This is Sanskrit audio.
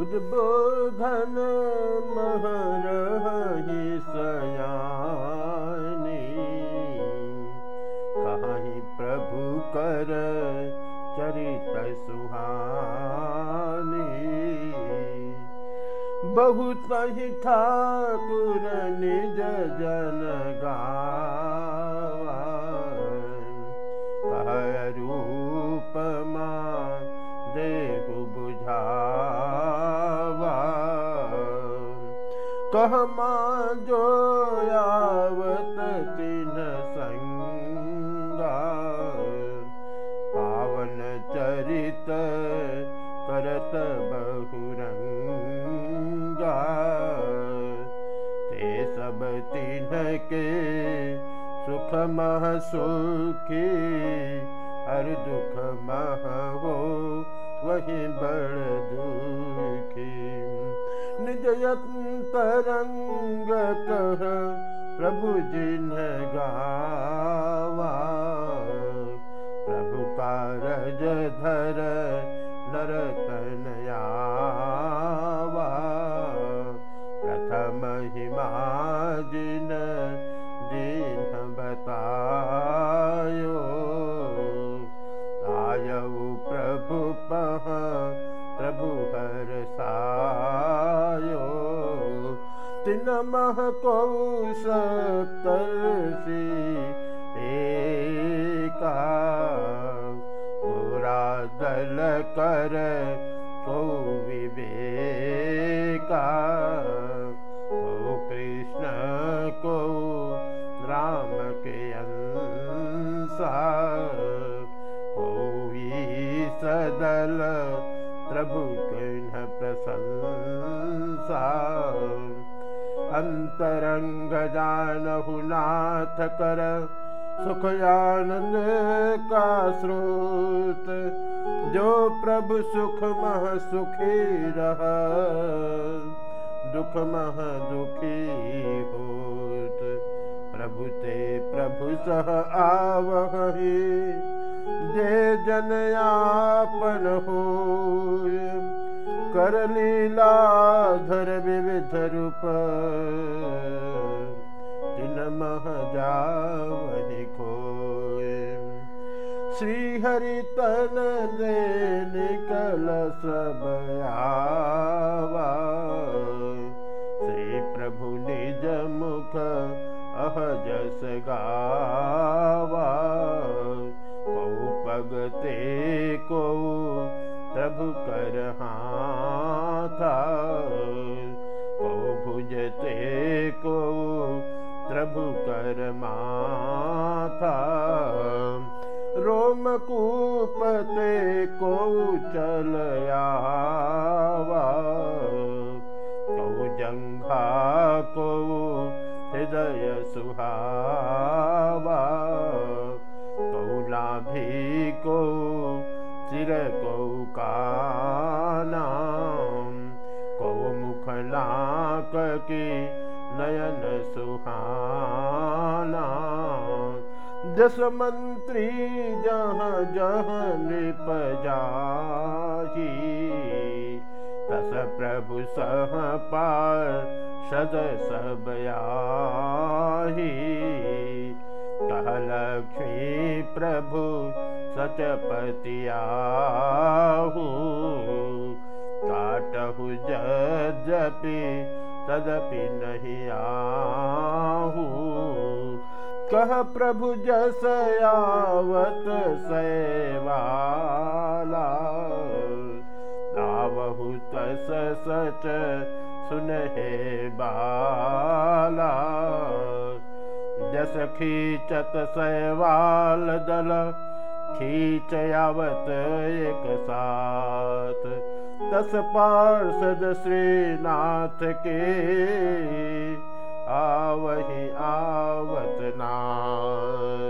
उद्बोधन महरहि सयानी। कहीं प्रभु कर चरित सुहानी। बहुत ही ठाकुर निज जन गावा रूप माँ कह जो यावत तिन संगा। पावन चरित करत बहुरंगा। ते सब तिन के सुख मह सुखी, हर दुख मह हो वही बड़ दुखी। निज तरंग कह प्रभु जिन गावा। प्रभु कारज धर नरतनयावा प्रथम हिमा जिन दीन बतायो आयऊ प्रभु पह प्रभु हर सायो तिन मह कौशतरसी एका दल कर को विवेका ओ कृष्ण को राम के अंसा कोई सदल प्रभु कह प्रशंसा। अंतरंग जानहु नाथ कर सुख आनंद का स्रोत। जो प्रभु सुख मह सुखी रह, दुख मह दुखी होत। प्रभु ते प्रभु सह आवहि जे जन आपन हो। लीला धर विविध रूप। जिन मह जावनि खोय श्री हरि तन दे निकल सब आवा। श्री प्रभु निज मुख अहजस गावा। कौ पगते को प्रभु कर हाथा को को प्रभु कर रोम कूपते को चल आवा को जंघा को हृदय सुहावा कौला भी को सिर नाक के नयन सुहाना। जस मंत्री जहाँ जहाँ नृप जाही तस प्रभु सह पार सद सब आही कह लक्ष्मी प्रभु सचपति जपि तदपि नहीं आहू। कह प्रभु जस सेवाला। आवहु तस सच सुनहे बाला। जस खींचत सैवाल दल खींच आवत एक साथ तस पार्षद श्रीनाथ के। आवहि आवत नाथ